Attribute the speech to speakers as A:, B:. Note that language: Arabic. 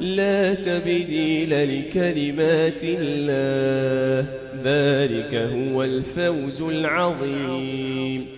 A: لا تبديل لكلمات الله. ذلك هو الفوز العظيم.